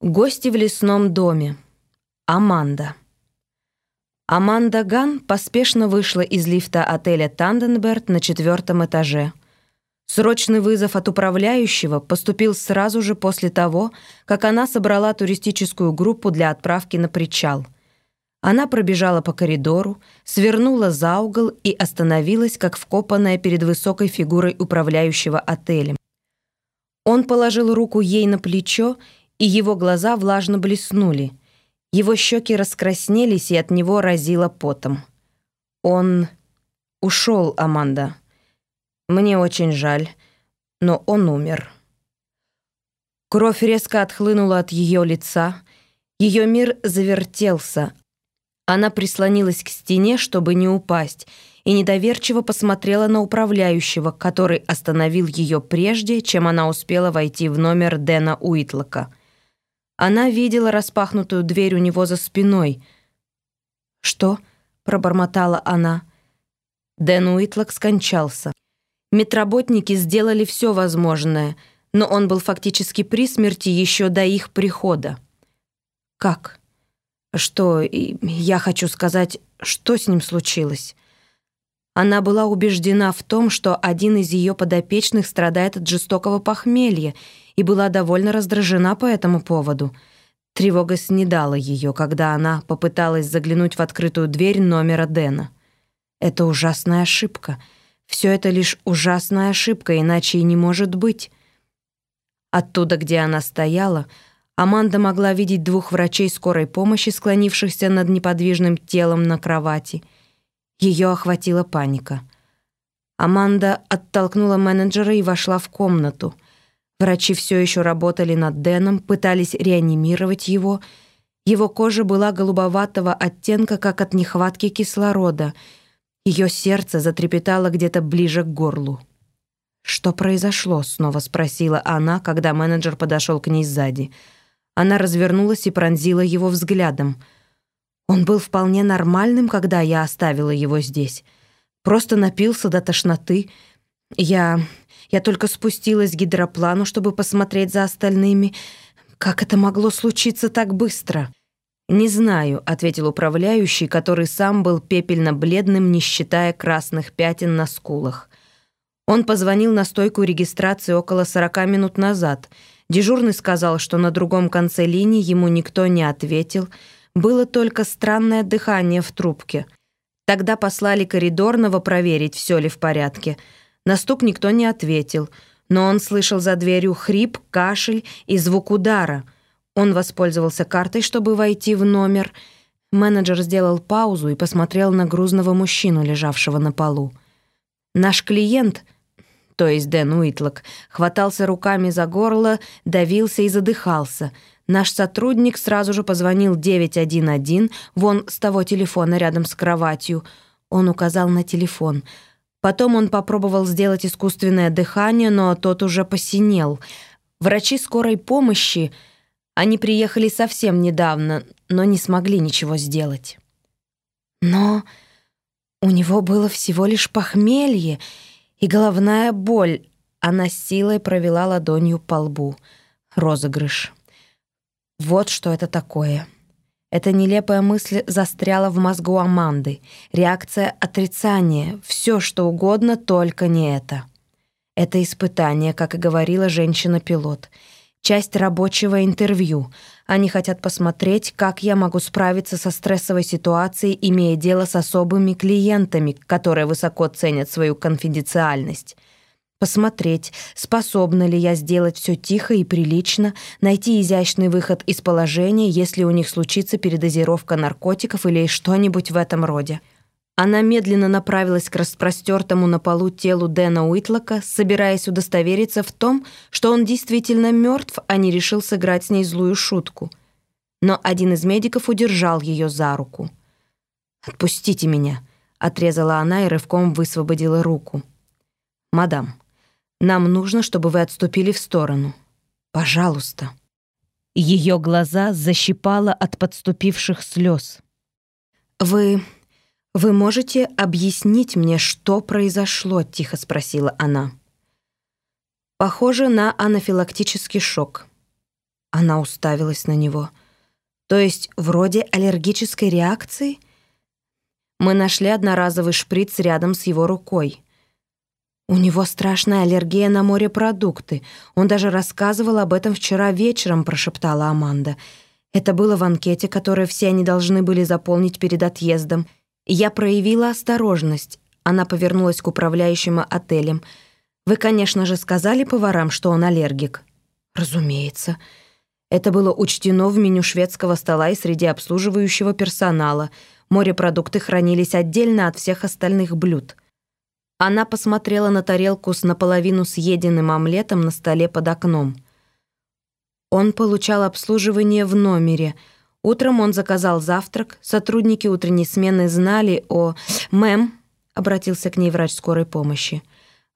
Гости в лесном доме. Аманда. Аманда Ган поспешно вышла из лифта отеля Танденберт на четвертом этаже. Срочный вызов от управляющего поступил сразу же после того, как она собрала туристическую группу для отправки на причал. Она пробежала по коридору, свернула за угол и остановилась, как вкопанная перед высокой фигурой управляющего отелем. Он положил руку ей на плечо его глаза влажно блеснули. Его щеки раскраснелись, и от него разило потом. Он ушел, Аманда. Мне очень жаль, но он умер. Кровь резко отхлынула от ее лица. Ее мир завертелся. Она прислонилась к стене, чтобы не упасть, и недоверчиво посмотрела на управляющего, который остановил ее прежде, чем она успела войти в номер Дэна Уитлока. Она видела распахнутую дверь у него за спиной. «Что?» — пробормотала она. Дэн Уитлок скончался. Медработники сделали все возможное, но он был фактически при смерти еще до их прихода. «Как?» «Что, я хочу сказать, что с ним случилось?» Она была убеждена в том, что один из ее подопечных страдает от жестокого похмелья и была довольно раздражена по этому поводу. Тревога снедала ее, когда она попыталась заглянуть в открытую дверь номера Дэна. Это ужасная ошибка. Все это лишь ужасная ошибка, иначе и не может быть. Оттуда, где она стояла, Аманда могла видеть двух врачей скорой помощи, склонившихся над неподвижным телом на кровати — ее охватила паника. Аманда оттолкнула менеджера и вошла в комнату. Врачи все еще работали над Дэном, пытались реанимировать его. Его кожа была голубоватого оттенка, как от нехватки кислорода. Ее сердце затрепетало где-то ближе к горлу. «Что произошло?» — снова спросила она, когда менеджер подошел к ней сзади. Она развернулась и пронзила его взглядом — он был вполне нормальным, когда я оставила его здесь. Просто напился до тошноты. Я... я только спустилась к гидроплану, чтобы посмотреть за остальными. Как это могло случиться так быстро?» «Не знаю», — ответил управляющий, который сам был пепельно-бледным, не считая красных пятен на скулах. Он позвонил на стойку регистрации около 40 минут назад. Дежурный сказал, что на другом конце линии ему никто не ответил — было только странное дыхание в трубке. Тогда послали коридорного проверить, все ли в порядке. На стук никто не ответил, но он слышал за дверью хрип, кашель и звук удара. Он воспользовался картой, чтобы войти в номер. Менеджер сделал паузу и посмотрел на грузного мужчину, лежавшего на полу. «Наш клиент...» то есть Дэн Уитлок, хватался руками за горло, давился и задыхался — Наш сотрудник сразу же позвонил 911, вон с того телефона рядом с кроватью. Он указал на телефон. Потом он попробовал сделать искусственное дыхание, но тот уже посинел. Врачи скорой помощи, они приехали совсем недавно, но не смогли ничего сделать. Но у него было всего лишь похмелье и головная боль. Она силой провела ладонью по лбу. Розыгрыш. Вот что это такое. Эта нелепая мысль застряла в мозгу Аманды. Реакция отрицания. Все, что угодно, только не это. Это испытание, как и говорила женщина-пилот. Часть рабочего интервью. Они хотят посмотреть, как я могу справиться со стрессовой ситуацией, имея дело с особыми клиентами, которые высоко ценят свою конфиденциальность посмотреть, способна ли я сделать все тихо и прилично, найти изящный выход из положения, если у них случится передозировка наркотиков или что-нибудь в этом роде. Она медленно направилась к распростертому на полу телу Дэна Уитлока, собираясь удостовериться в том, что он действительно мертв, а не решил сыграть с ней злую шутку. Но один из медиков удержал ее за руку. «Отпустите меня», — отрезала она и рывком высвободила руку. «Мадам, нам нужно, чтобы вы отступили в сторону. Пожалуйста». Ее глаза защипало от подступивших слез. «Вы... вы можете объяснить мне, что произошло?» — тихо спросила она. «Похоже на анафилактический шок. Она уставилась на него. То есть вроде аллергической реакции? Мы нашли одноразовый шприц рядом с его рукой. У него страшная аллергия на морепродукты. Он даже рассказывал об этом вчера вечером, прошептала Аманда. Это было в анкете, которую все они должны были заполнить перед отъездом. Я проявила осторожность. Она повернулась к управляющему отелем. «Вы, конечно же, сказали поварам, что он аллергик?» «Разумеется». Это было учтено в меню шведского стола и среди обслуживающего персонала. Морепродукты хранились отдельно от всех остальных блюд. Она посмотрела на тарелку с наполовину съеденным омлетом на столе под окном. Он получал обслуживание в номере. Утром он заказал завтрак. Сотрудники утренней смены знали о... «Мэм», — обратился к ней врач скорой помощи,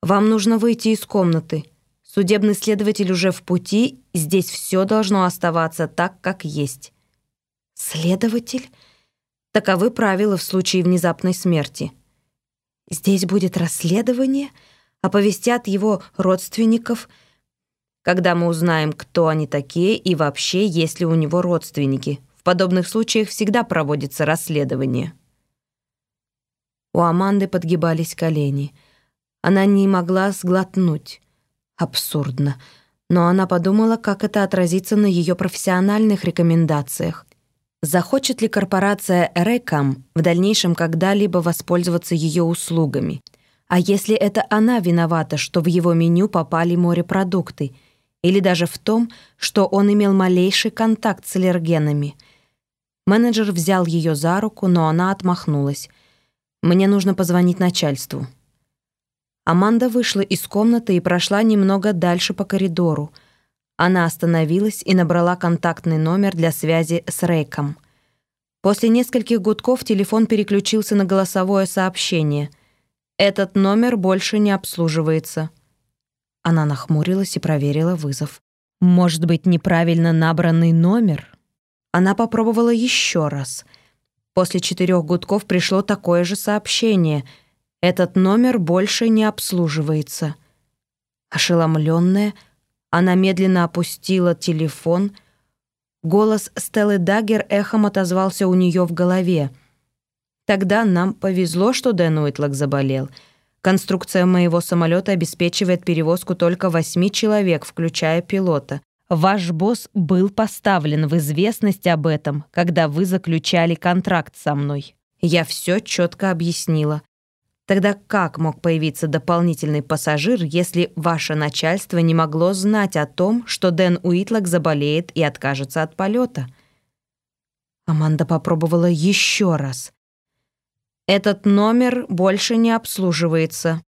«вам нужно выйти из комнаты. Судебный следователь уже в пути, здесь все должно оставаться так, как есть». «Следователь?» Таковы правила в случае внезапной смерти. Здесь будет расследование, оповестят его родственников, когда мы узнаем, кто они такие и вообще, есть ли у него родственники. В подобных случаях всегда проводится расследование. У Аманды подгибались колени. Она не могла сглотнуть. Абсурдно. Но она подумала, как это отразится на ее профессиональных рекомендациях. Захочет ли корпорация Рекам в дальнейшем когда-либо воспользоваться ее услугами? А если это она виновата, что в его меню попали морепродукты? Или даже в том, что он имел малейший контакт с аллергенами? Менеджер взял ее за руку, но она отмахнулась. «Мне нужно позвонить начальству». Аманда вышла из комнаты и прошла немного дальше по коридору. Она остановилась и набрала контактный номер для связи с Рейком. После нескольких гудков телефон переключился на голосовое сообщение. «Этот номер больше не обслуживается». Она нахмурилась и проверила вызов. «Может быть, неправильно набранный номер?» Она попробовала еще раз. После четырех гудков пришло такое же сообщение. «Этот номер больше не обслуживается». Ошеломленная, она медленно опустила телефон. Голос Стеллы Даггер эхом отозвался у нее в голове. «Тогда нам повезло, что Дэн Уитлок заболел. Конструкция моего самолета обеспечивает перевозку только восьми человек, включая пилота. Ваш босс был поставлен в известность об этом, когда вы заключали контракт со мной. Я все четко объяснила. Тогда как мог появиться дополнительный пассажир, если ваше начальство не могло знать о том, что Дэн Уитлок заболеет и откажется от полета? Аманда попробовала еще раз. «Этот номер больше не обслуживается»,